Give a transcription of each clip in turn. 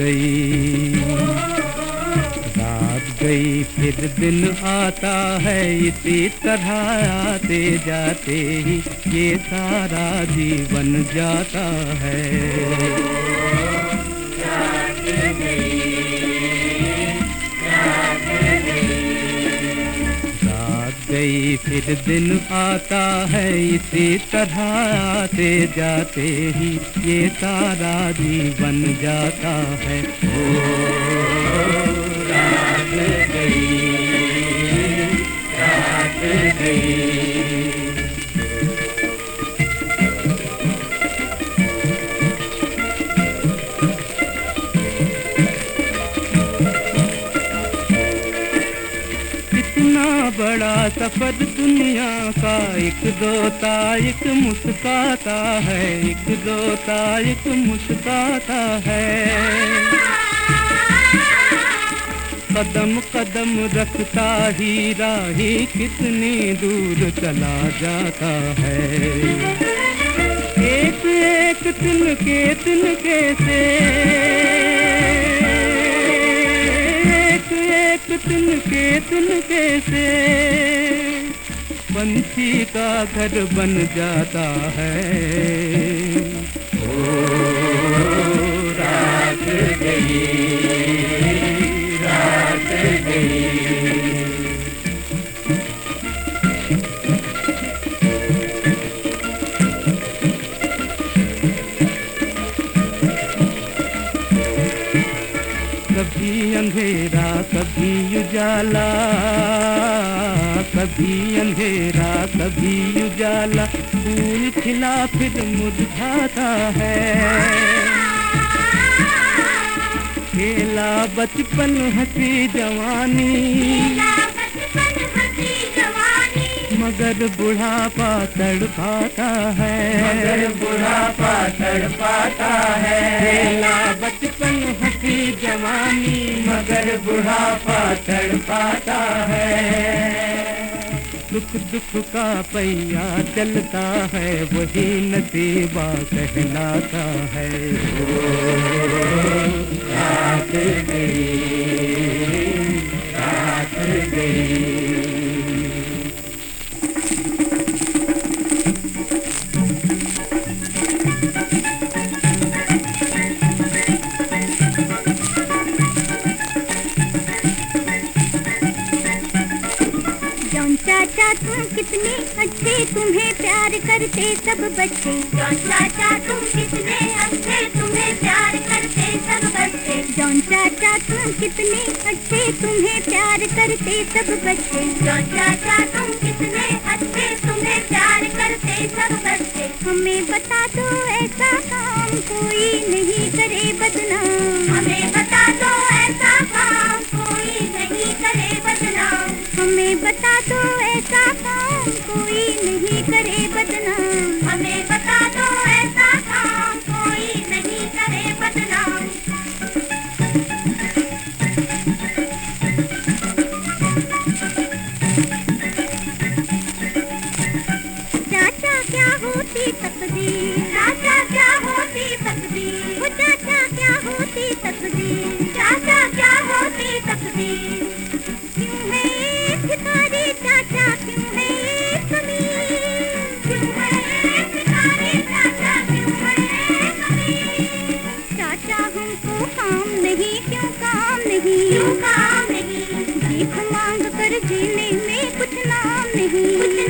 गई। रात गई, फिर दिन आता है, इसी तरह आते जाते ही ये सारा जीवन जाता है। गई, फिर दिन आता है, इसी तरह आते जाते ही ये सारा बन जाता है। ओ, रात गई रात गई। बड़ा सफ़र दुनिया का। एक दोता एक मुस्काता है, एक दोता एक मुस्काता है। कदम कदम रखता ही राही कितनी दूर चला जाता है। एक एक तिनके तिनके से तिनके तिनके से। पंछी का घर बन जाता है। ओ अंधेरा कभी उजाला, कभी अंधेरा, कभी उजाला। फूल खिला फिर मुरझाता है। खेला बचपन हसी जवानी। मगर बुढ़ापा तड़पाता है। मगर बुढ़ापा तड़पाता है। खेला बचपन हँसी जवानी मगर बुढ़ापा तड़पाता है। दुख दुख का पैया चलता है वही नसीबा कहलाता है। रात गई रात गई। चाचा तुम कितने अच्छे तुम्हें प्यार करते सब बच्चे। जॉन चाचा, तुम कितने अच्छे तुम्हें प्यार करते सब बच्चे। जॉन चाचा, तुम कितने अच्छे तुम्हें प्यार करते सब बच्चे। जॉन चाचा, तुम कितने अच्छे तुम्हें प्यार करते सब बच्चे। हमें बता दो ऐसा काम कोई नहीं करे बदनाम। हमें बता दो ऐसा काम कोई नहीं करे बदनाम। हमें बता दो ऐसा काम कोई चाचा हमको काम नहीं क्यों काम नहीं? क्यों काम नहीं? भीख मांग कर जीने में कुछ नाम नहीं। कुछ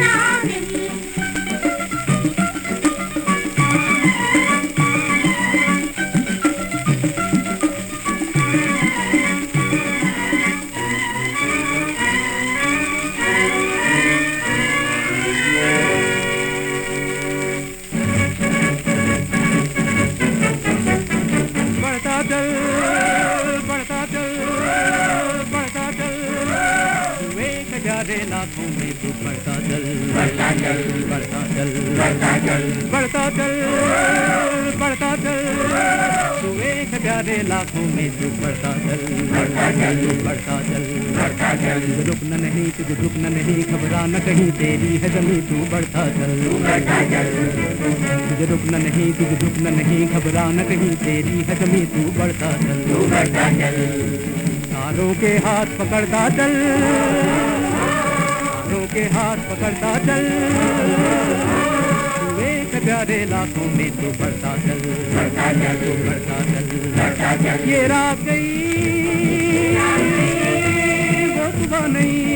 हजारे लाखों में तू बढ़ता चल बढ़ता चल बढ़ता चल बढ़ता चल बढ़ता चल बढ़ता चल तू एक हजारे लाखों में तू बढ़ता चल बढ़ता चल बढ़ता चल बढ़ता चल रुकना नहीं तुझे रुकना नहीं घबरा न कहीं तेरी है जमी तू बढ़ता चल बढ़ता चल तुझे रुकना नहीं तुझे रुकना नहीं घबरा न कहीं तेरी है जमी तू बढ़ता चल बढ़ता चल यारों के हाथ पकड़ता चल यारों के हाथ पकड़ता चल। तू एक प्यारे लाखों में तू भरता चल तू भरता बढ़ता चल। ये रात गई, वो सुबह नहीं।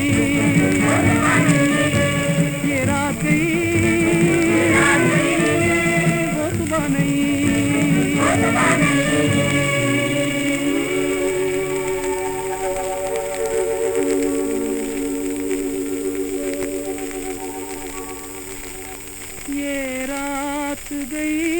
गई